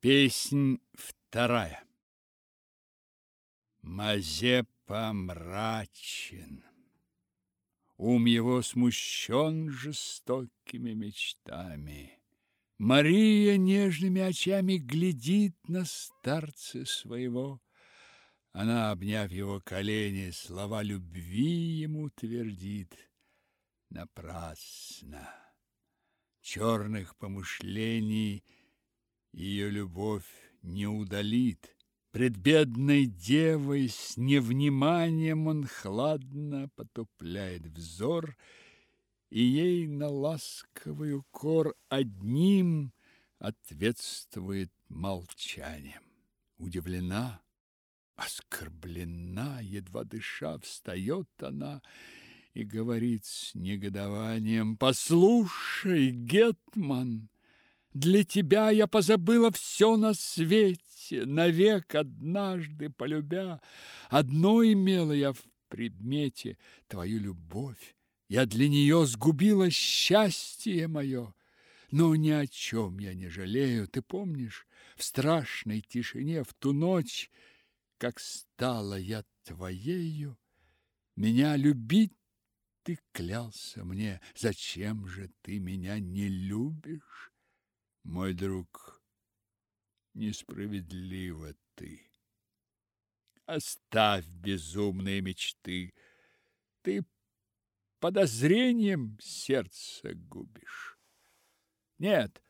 Песнь вторая. Мазепа мрачен, Ум его смущен жестокими мечтами. Мария нежными очами глядит на старца своего. Она, обняв его колени, слова любви ему твердит. Напрасно. Черных помышлений ее любовь не удалит. Пред бедной девой с невниманием он хладно потупляет взор, и ей на ласковый укор одним ответствует молчанием. Удивлена, оскорблена, едва дыша, встает она и говорит с негодованием: "Послушай, гетман, для тебя я позабыла все на свете, навек однажды полюбя. Одно имела я в предмете твою любовь. Я для нее сгубила счастье мое. Но ни о чем я не жалею. Ты помнишь, в страшной тишине в ту ночь, как стала я твоею, меня любить ты клялся мне. Зачем же ты меня не любишь? Мой друг, несправедливо ты. Оставь безумные мечты. Ты подозрением сердце губишь. Нет,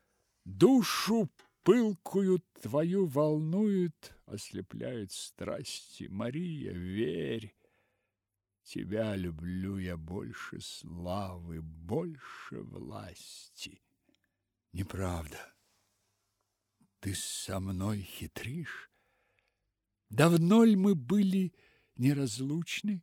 душу пылкую твою волнуют, ослепляют страсти. Мария, верь, тебя люблю я больше славы, больше власти. Неправда. Ты со мной хитришь? Давно ли мы были неразлучны?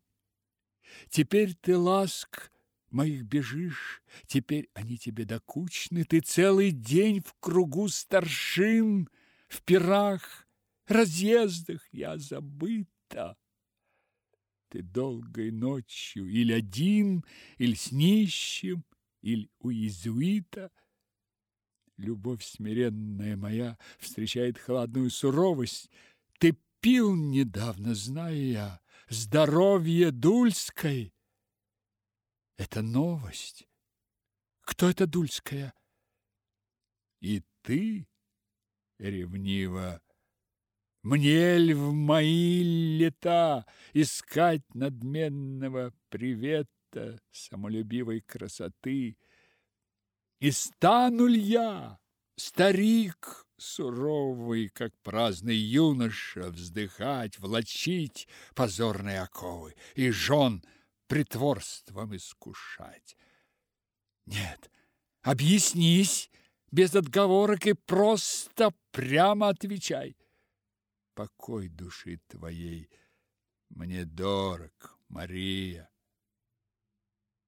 Теперь ты ласк моих бежишь, теперь они тебе докучны. Ты целый день в кругу старшин, в пирах, разъездах я забыта. Ты долгой ночью или один, или с нищим, или у иезуита – Любовь смиренная моя встречает холодную суровость. Ты пил недавно, знаю я, здоровье Дульской. Это новость. Кто это Дульская? И ты, ревниво, мне ль в мои лета искать надменного привета самолюбивой красоты? И стану ли я, старик суровый, как праздный юноша, вздыхать, влачить позорные оковы и жен притворством искушать? Нет, объяснись без отговорок и просто прямо отвечай. Покой души твоей мне дорог, Мария.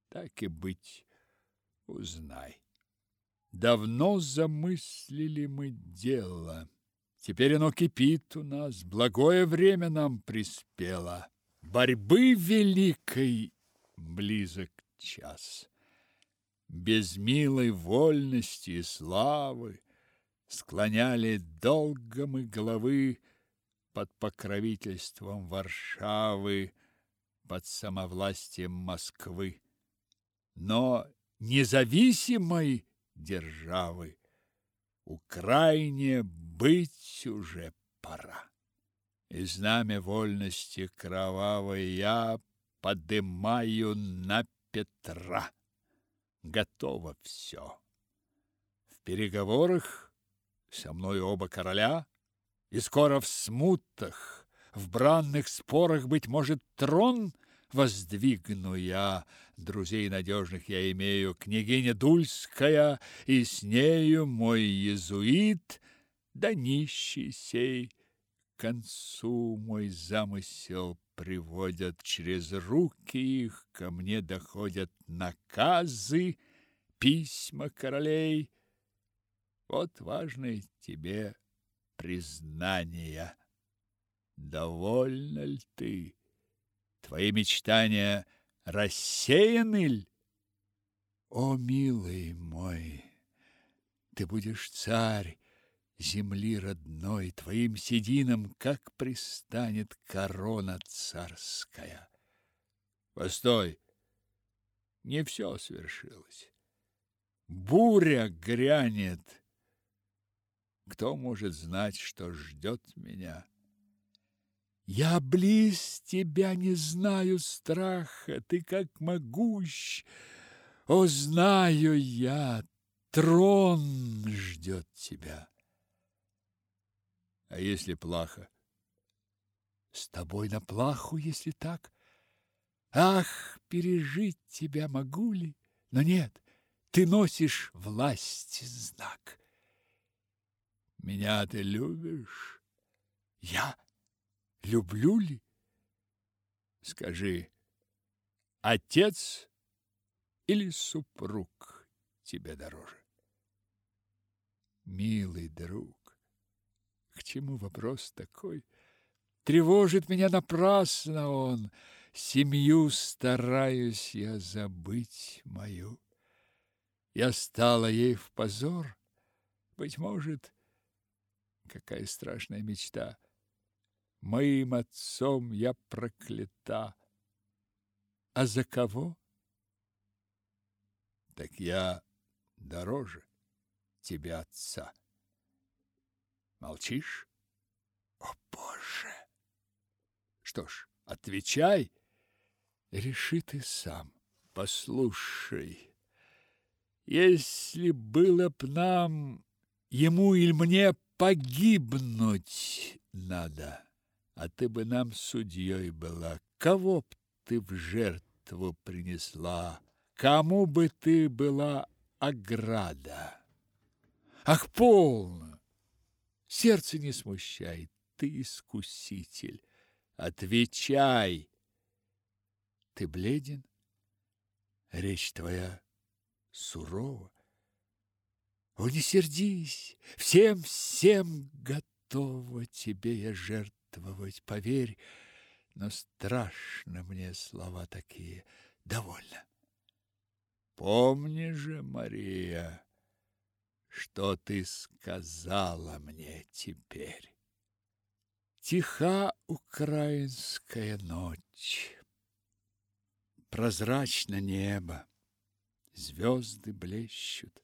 Так и быть, узнай. Давно замыслили мы дело. Теперь оно кипит у нас, благое время нам приспело. Борьбы великой близок час. Без милой вольности и славы склоняли долго мы головы под покровительством Варшавы, под самовластием Москвы. Но независимой державы. Украине быть уже пора. И знамя вольности кровавой я подымаю на Петра. Готово все. В переговорах со мной оба короля, и скоро в смутах, в бранных спорах, быть может, трон — воздвигну я. Друзей надежных я имею, княгиня Дульская, и с нею мой иезуит, да нищий сей. К концу мой замысел приводят через руки их, ко мне доходят наказы, письма королей. Вот важное тебе признание. Довольна ли ты? Твои мечтания рассеяны ль? О, милый мой, ты будешь царь, земли родной, твоим сединам, как пристанет корона царская. Постой, не все свершилось. Буря грянет. Кто может знать, что ждет меня? Я близ тебя не знаю страха, ты как могущ. О, знаю я, трон ждет тебя. А если плохо? С тобой на плаху, если так. Ах, пережить тебя могу ли? Но нет, ты носишь власть знак. Меня ты любишь? Я люблю ли? Скажи, отец или супруг тебе дороже? Милый друг, к чему вопрос такой? Тревожит меня напрасно он. Семью стараюсь я забыть мою. Я стала ей в позор. Быть может, какая страшная мечта. Моим отцом я проклята. А за кого? Так я дороже тебя, отца. Молчишь? О, Боже! Что ж, отвечай. Реши ты сам. Послушай, если было б нам, ему или мне погибнуть надо, а ты бы нам судьей была, кого б ты в жертву принесла, кому бы ты была ограда? Ах, полно! Сердце не смущай, ты искуситель. Отвечай. Ты бледен? Речь твоя сурова. О, не сердись, всем, всем готова тебе я жертвовать, поверь, но страшно мне слова такие. Довольно. Помни же, Мария, что ты сказала мне теперь? Тиха украинская ночь, Прозрачно небо, звезды блещут.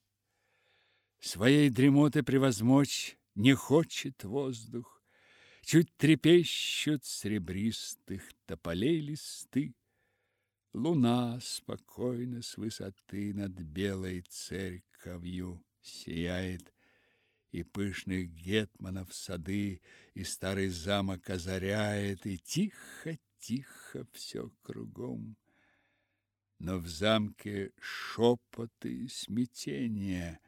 Своей дремоты превозмочь не хочет воздух, Чуть трепещут сребристых тополей листы. Луна спокойно с высоты над белой церковью сияет, и пышных гетманов сады, и старый замок озаряет, и тихо-тихо все кругом. Но в замке шепоты и смятение.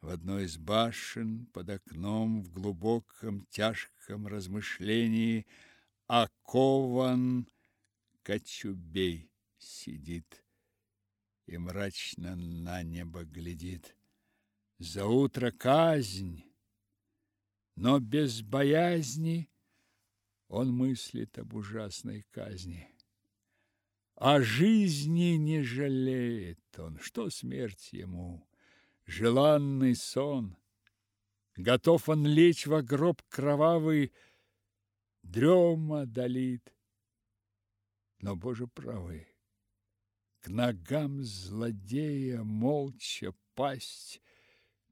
В одной из башен под окном в глубоком тяжком размышлении окован Кочубей сидит и мрачно на небо глядит. За утро казнь, но без боязни он мыслит об ужасной казни. О жизни не жалеет он, что смерть ему, желанный сон. Готов он лечь во гроб кровавый, дрема долит. Но, Боже правый, к ногам злодея молча пасть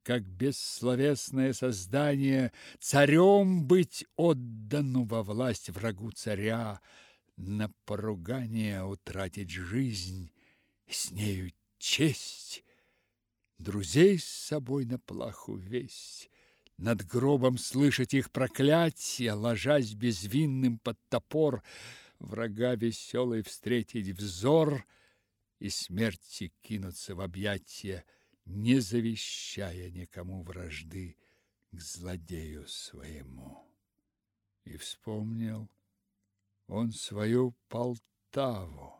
как бессловесное создание, царем быть отдану во власть врагу царя, на поругание утратить жизнь, с нею честь, друзей с собой на плаху весть, над гробом слышать их проклятия, ложась безвинным под топор, врага веселый встретить взор и смерти кинуться в объятия, не завещая никому вражды к злодею своему. И вспомнил он свою Полтаву,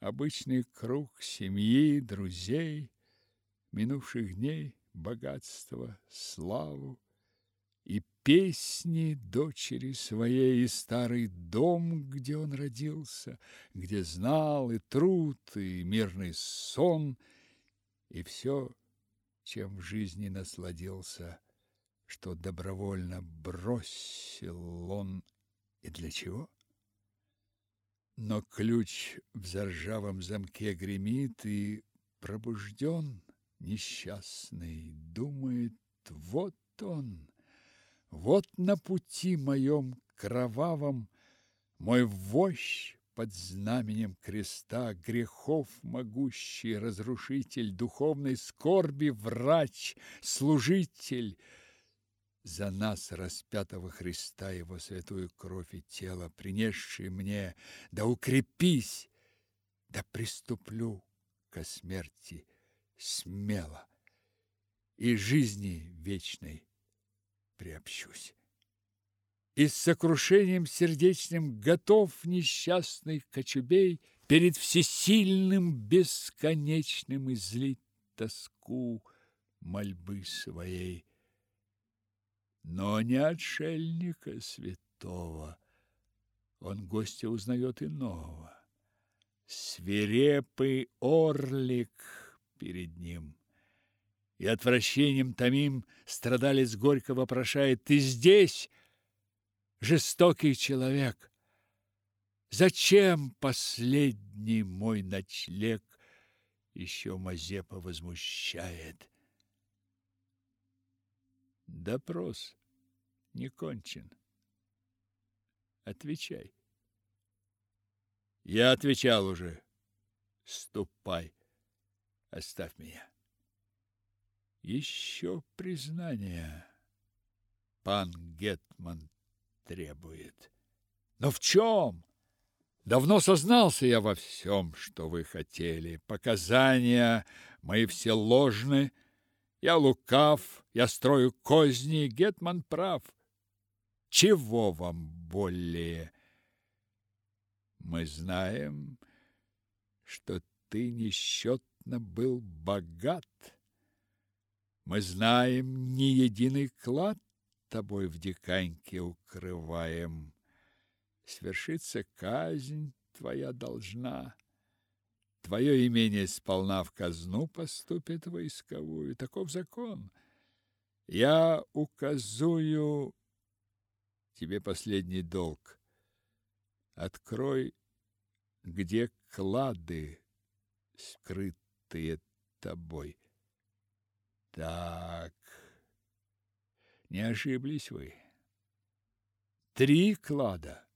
обычный круг семьи, друзей, минувших дней, богатство, славу и песни дочери своей и старый дом, где он родился, где знал и труд, и мирный сон – и все, чем в жизни насладился, что добровольно бросил он и для чего? Но ключ в заржавом замке гремит, и пробужден несчастный, думает, вот он, вот на пути моем кровавом мой вождь под знаменем креста, грехов могущий разрушитель, духовной скорби врач, служитель, за нас распятого Христа его святую кровь и тело, принесший мне, да укрепись, да приступлю ко смерти смело и жизни вечной приобщусь. И с сокрушением сердечным готов несчастный кочубей перед всесильным бесконечным излить тоску мольбы своей но не отшельника святого. Он гостя узнает иного. Свирепый орлик перед ним. И отвращением томим страдалец горько вопрошает: "Ты здесь, жестокий человек? Зачем последний мой ночлег еще Мазепа возмущает?" Допрос не кончен. Отвечай. Я отвечал уже. Ступай. Оставь меня. Еще признание пан Гетман требует. Но в чем? Давно сознался я во всем, что вы хотели. Показания мои все ложны, я лукав, я строю козни, Гетман прав. Чего вам более? Мы знаем, что ты несчетно был богат. Мы знаем, ни единый клад тобой в диканьке укрываем. Свершится казнь твоя должна. Твое имение сполна в казну поступит войсковую. Таков закон. Я указую тебе последний долг. Открой, где клады скрытые тобой. Так, не ошиблись вы. Три клада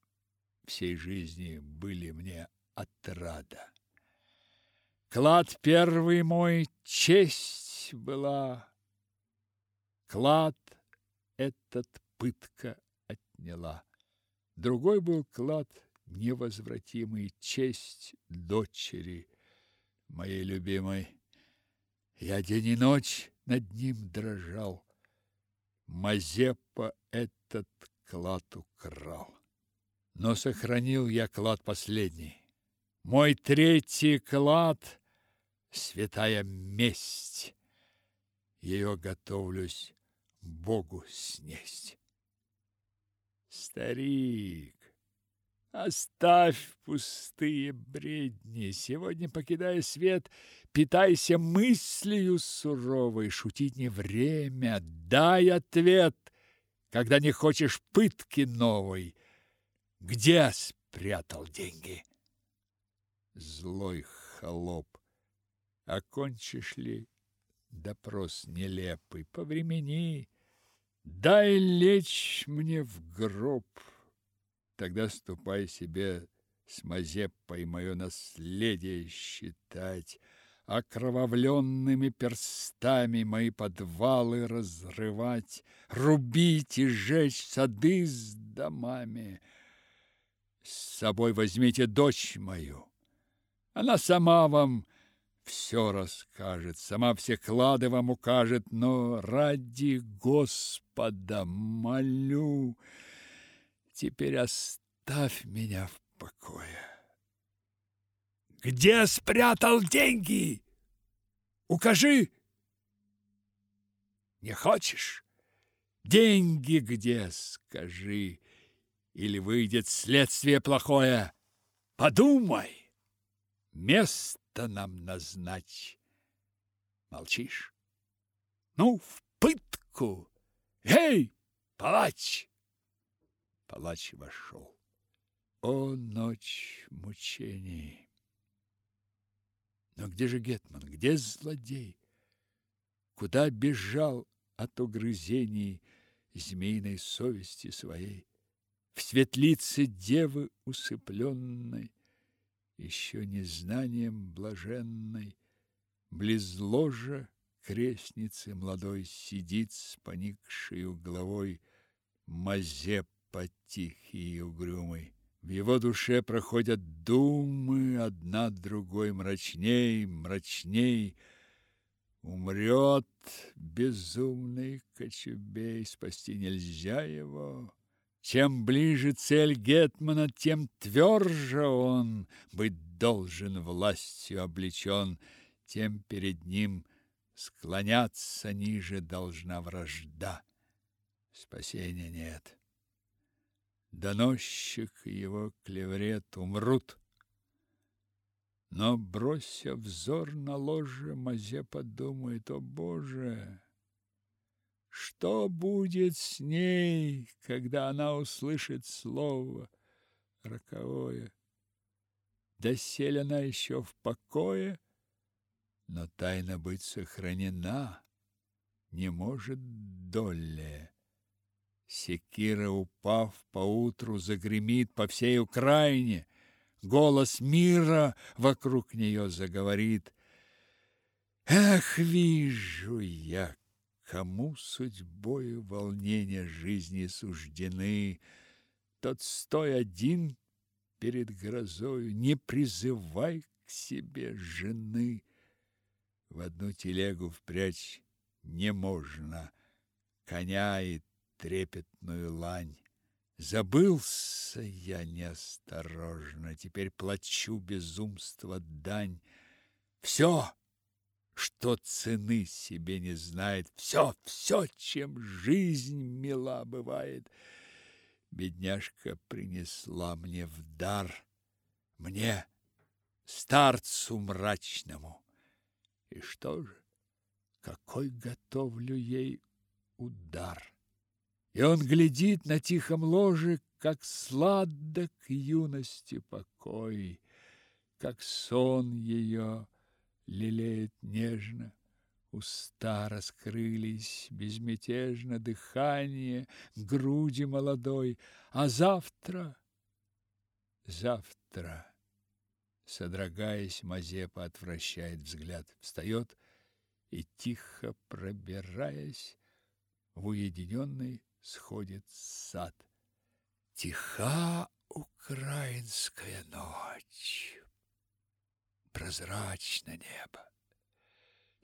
всей жизни были мне отрада. Клад первый мой честь была, Клад этот пытка отняла. Другой был клад невозвратимый, Честь дочери моей любимой. Я день и ночь над ним дрожал. Мазепа этот клад украл. Но сохранил я клад последний. Мой третий клад святая месть. Ее готовлюсь Богу снесть. Старик, оставь пустые бредни. Сегодня, покидая свет, питайся мыслью суровой. Шутить не время, дай ответ, когда не хочешь пытки новой. Где спрятал деньги? Злой холоп Окончишь ли допрос нелепый, повремени, дай лечь мне в гроб. Тогда ступай себе с Мазеппой мое наследие считать, окровавленными перстами мои подвалы разрывать, рубить и жечь сады с домами. С собой возьмите дочь мою. Она сама вам все расскажет, сама все клады вам укажет, но ради Господа молю, теперь оставь меня в покое. Где спрятал деньги? Укажи. Не хочешь? Деньги где, скажи, или выйдет следствие плохое. Подумай. Место нам назначь. Молчишь? Ну, в пытку! Эй, палач! Палач вошел. О, ночь мучений! Но где же Гетман? Где злодей? Куда бежал от угрызений змеиной совести своей? В светлице девы усыпленной, Еще незнанием блаженной, Близ ложа крестницы молодой Сидит с поникшей головой Мазепа тихий и угрюмый. В его душе проходят думы, одна другой мрачней, мрачней. Умрет безумный Кочубей, спасти нельзя его. Чем ближе цель Гетмана, тем тверже он быть должен властью облечен, тем перед ним склоняться ниже должна вражда. Спасения нет. Доносчик и его клеврет умрут. Но, бросив взор на ложе, Мазепа думает, о Боже, что будет с ней, когда она услышит слово роковое? Доселе она еще в покое, но тайна быть сохранена не может доле. Секира, упав поутру, загремит по всей Украине. Голос мира вокруг нее заговорит. Эх, вижу я, кому судьбою волнения жизни суждены, тот стой один перед грозою, не призывай к себе жены. В одну телегу впрячь не можно, коня и трепетную лань. Забылся я неосторожно, теперь плачу безумство дань. Все, что цены себе не знает, все, все, чем жизнь мила бывает, бедняжка принесла мне в дар, мне, старцу мрачному. И что же, какой готовлю ей удар? И он глядит на тихом ложе, как сладок юности покой, как сон ее лелеет нежно. Уста раскрылись, безмятежно дыхание груди молодой, а завтра, завтра, содрогаясь, Мазепа отвращает взгляд, встает и тихо пробираясь в уединенный сходит сад. Тиха украинская ночь, прозрачно небо.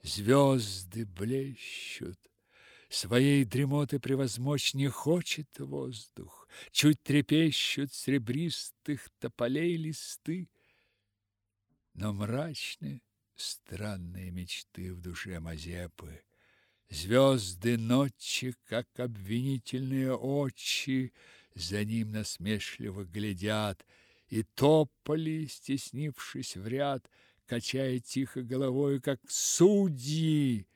Звезды блещут, своей дремоты превозмочь не хочет воздух, чуть трепещут сребристых тополей листы, но мрачны странные мечты в душе Мазепы. Звезды ночи, как обвинительные очи, за ним насмешливо глядят, и тополи, стеснившись в ряд, качая тихо головой, как судьи,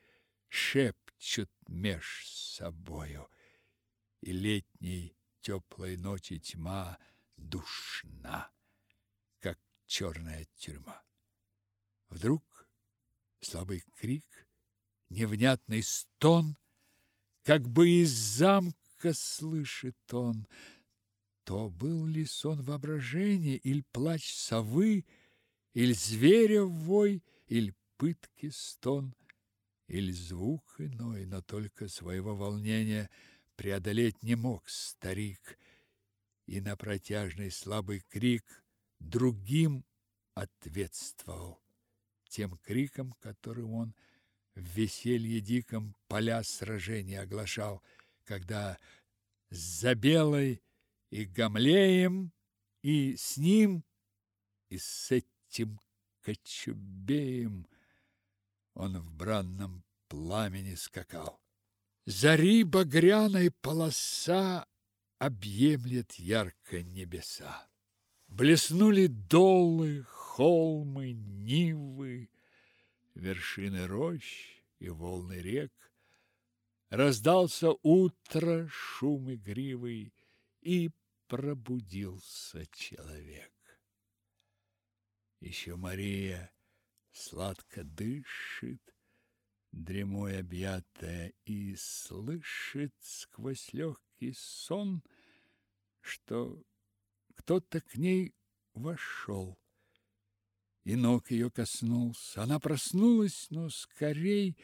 шепчут меж собою. И летней теплой ночи тьма душна, как черная тюрьма. Вдруг слабый крик невнятный стон, как бы из замка слышит он. То был ли сон воображения, или плач совы, или зверя вой, или пытки стон, или звук иной, но только своего волнения преодолеть не мог старик, и на протяжный слабый крик другим ответствовал, тем криком, которым он в веселье диком поля сражения оглашал, когда за Белой и Гамлеем, и с ним, и с этим Кочубеем он в бранном пламени скакал. Зари багряной полоса объемлет ярко небеса. Блеснули долы, холмы, нивы, вершины рощ и волны рек, Раздался утро шум игривый, и пробудился человек. Еще Мария сладко дышит, дремой объятая, и слышит сквозь легкий сон, что кто-то к ней вошел. И ног ее коснулся. Она проснулась, но скорей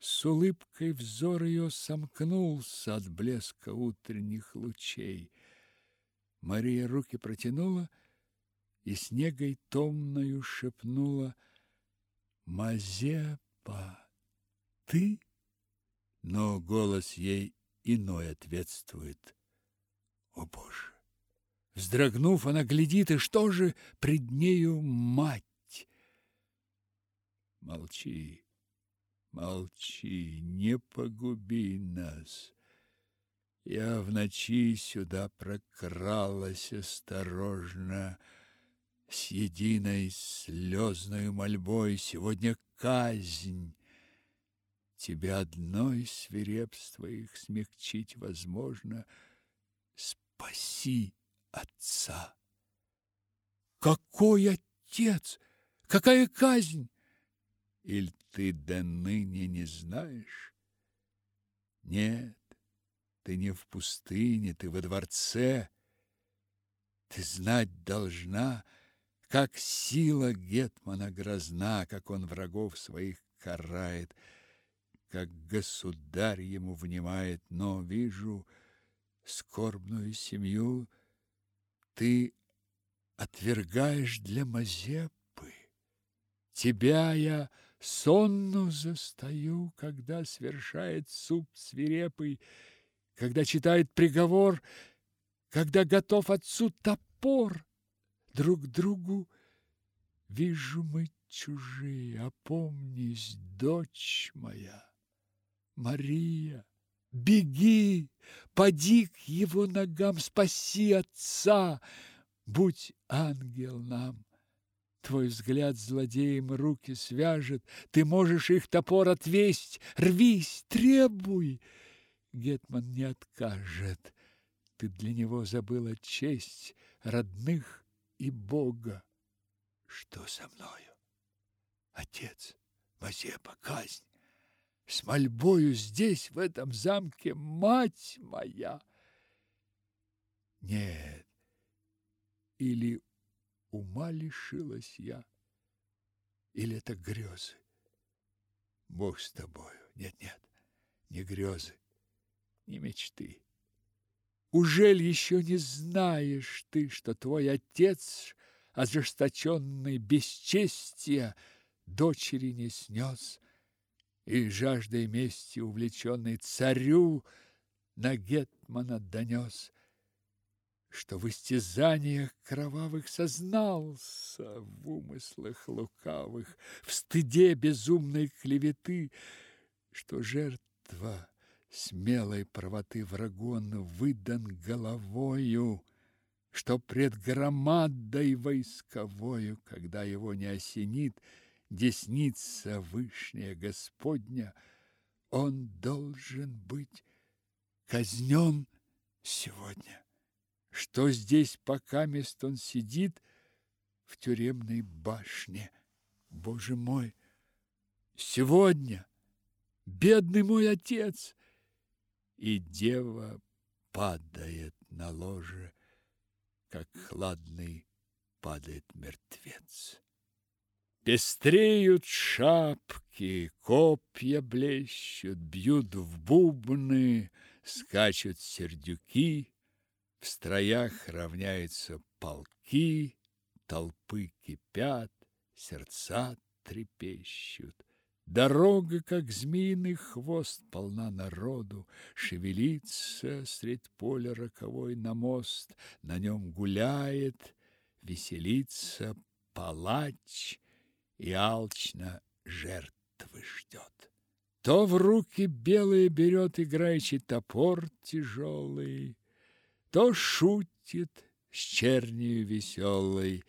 с улыбкой взор ее сомкнулся от блеска утренних лучей. Мария руки протянула и снегой томною шепнула «Мазепа, ты?» Но голос ей иной ответствует. О, Боже! Вздрогнув, она глядит, и что же пред нею мать? Молчи, молчи, не погуби нас. Я в ночи сюда прокралась осторожно, с единой слезной мольбой. Сегодня казнь. Тебя одной свирепства их смягчить возможно. Спаси отца. Какой отец? Какая казнь? Иль ты до ныне не знаешь? Нет, ты не в пустыне, ты во дворце. Ты знать должна, как сила гетмана грозна, как он врагов своих карает, как государь ему внимает, но вижу скорбную семью ты отвергаешь для Мазепы. Тебя я сонну застаю, когда свершает суд свирепый, когда читает приговор, когда готов отцу топор. Друг другу вижу мы чужие, опомнись, дочь моя, Мария. Беги, поди к его ногам, спаси отца, будь ангел нам. Твой взгляд злодеям руки свяжет, ты можешь их топор отвесть, рвись, требуй. Гетман не откажет. Ты для него забыла честь родных и Бога. Что со мною? Отец, Мазепа, казнь. С мольбою здесь, в этом замке, мать моя. Нет, или ума лишилась я, или это грезы. Бог с тобою. Нет, нет, не грезы, не мечты. Ужель еще не знаешь ты, что твой отец, ожесточенный бесчестия, дочери не снес, и жаждой мести увлеченный царю на гетмана донес, что в истязаниях кровавых сознался в умыслах лукавых, в стыде безумной клеветы, что жертва смелой правоты врагу он выдан головою, что пред громадой войсковою, когда его не осенит десница вышняя Господня, он должен быть казнен сегодня. Что здесь пока мест он сидит в тюремной башне? Боже мой, сегодня бедный мой отец и дева падает на ложе, как хладный падает мертвец. Пестреют шапки, копья блещут, бьют в бубны, скачут сердюки, в строях равняются полки, толпы кипят, сердца трепещут. Дорога, как змеиный хвост, полна народу, Шевелится средь поля роковой на мост, На нем гуляет, веселится палач И алчно жертвы ждет. То в руки белые берет играющий топор тяжелый, То шутит с чернью веселой,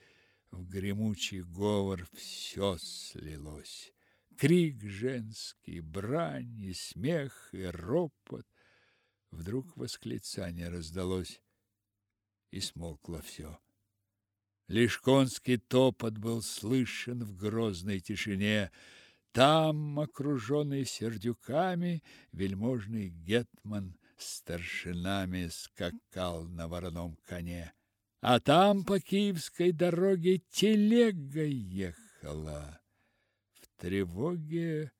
В гремучий говор все слилось крик женский, брань и смех и ропот. Вдруг восклицание раздалось, и смолкло все. Лишь конский топот был слышен в грозной тишине. Там, окруженный сердюками, вельможный гетман старшинами скакал на вороном коне. А там по киевской дороге телега ехала. В тревоге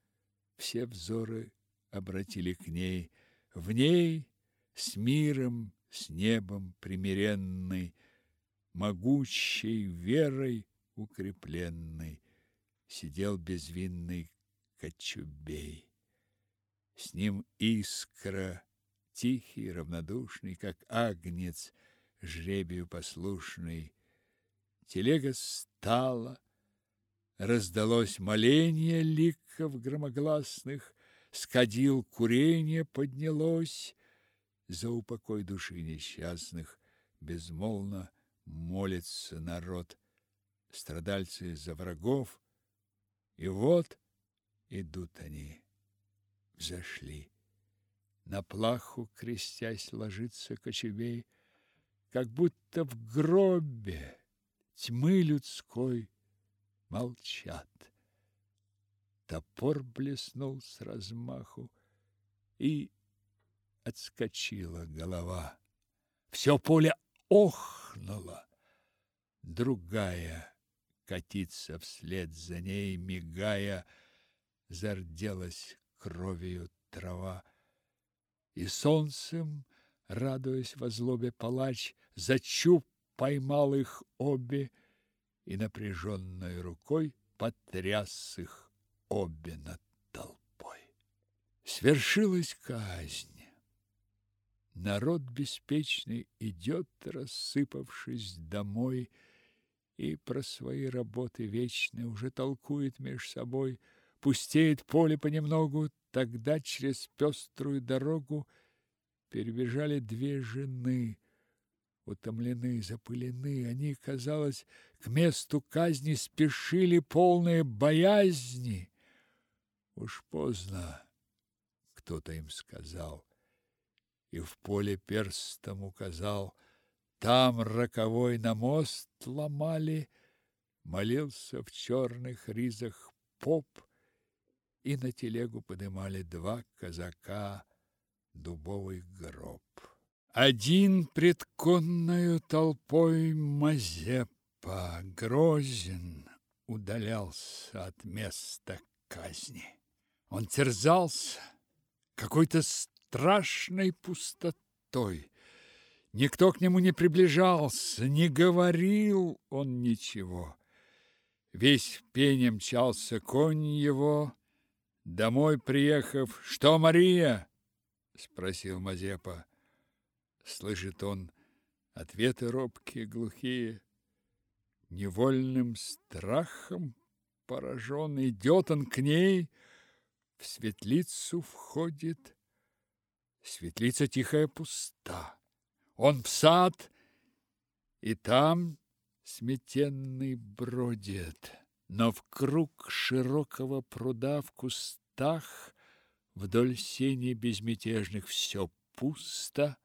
все взоры обратили к ней. В ней с миром, с небом примиренный, могучей верой укрепленный, сидел безвинный Кочубей. С ним искра, тихий, равнодушный, как агнец, жребию послушный. Телега стала, раздалось моление ликов громогласных, скадил курение поднялось, за упокой души несчастных безмолвно молится народ, страдальцы за врагов, и вот идут они, взошли. На плаху, крестясь, ложится кочевей, как будто в гробе тьмы людской молчат. Топор блеснул с размаху, и отскочила голова. Все поле охнуло. Другая катится вслед за ней, мигая, зарделась кровью трава. И солнцем, радуясь во злобе палач, за чуб поймал их обе и напряженной рукой потряс их обе над толпой. Свершилась казнь. Народ беспечный идет, рассыпавшись домой, и про свои работы вечные уже толкует меж собой. Пустеет поле понемногу, тогда через пеструю дорогу перебежали две жены. Утомлены, запылены, они, казалось, к месту казни спешили полные боязни. Уж поздно кто-то им сказал — и в поле перстом указал. Там роковой на мост ломали, молился в черных ризах поп, и на телегу подымали два казака дубовый гроб. Один пред конною толпой Мазепа грозен удалялся от места казни. Он терзался какой-то страшной пустотой. Никто к нему не приближался, не говорил он ничего. Весь в пене мчался конь его. Домой приехав, «Что, Мария?» — спросил Мазепа. Слышит он ответы робкие, глухие. Невольным страхом поражен, идет он к ней, в светлицу входит, Светлица тихая пуста. Он в сад, и там сметенный бродит. Но в круг широкого пруда в кустах Вдоль сени безмятежных все пусто,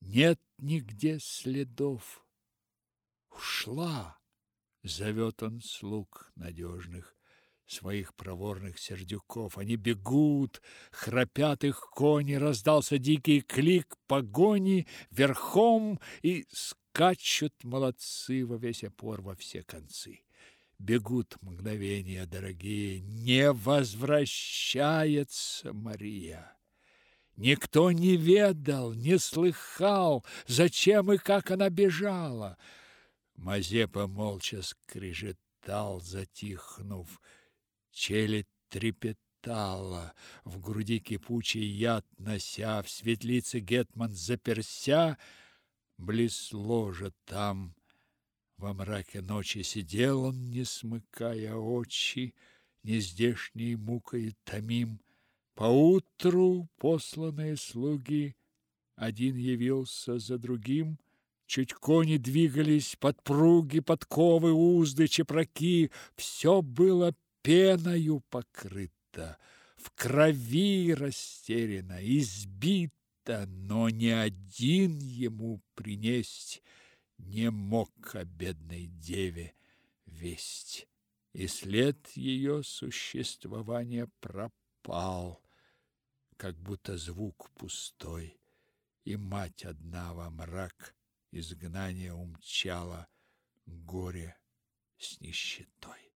Нет нигде следов. Ушла, зовет он слуг надежных своих проворных сердюков. Они бегут, храпят их кони, раздался дикий клик погони верхом, и скачут молодцы во весь опор во все концы. Бегут мгновения дорогие, не возвращается Мария. Никто не ведал, не слыхал, зачем и как она бежала. Мазепа молча скрежетал, затихнув, челядь трепетала, в груди кипучий яд нося, в светлице гетман заперся, близ ложа там во мраке ночи сидел он, не смыкая очи, нездешней мукой томим. Поутру посланные слуги один явился за другим, Чуть кони двигались, подпруги, подковы, узды, чепраки, все было пеною покрыта, в крови растеряна, избита, но ни один ему принесть не мог о бедной деве весть, и след ее существования пропал, как будто звук пустой, и мать одна во мрак изгнания умчала горе с нищетой.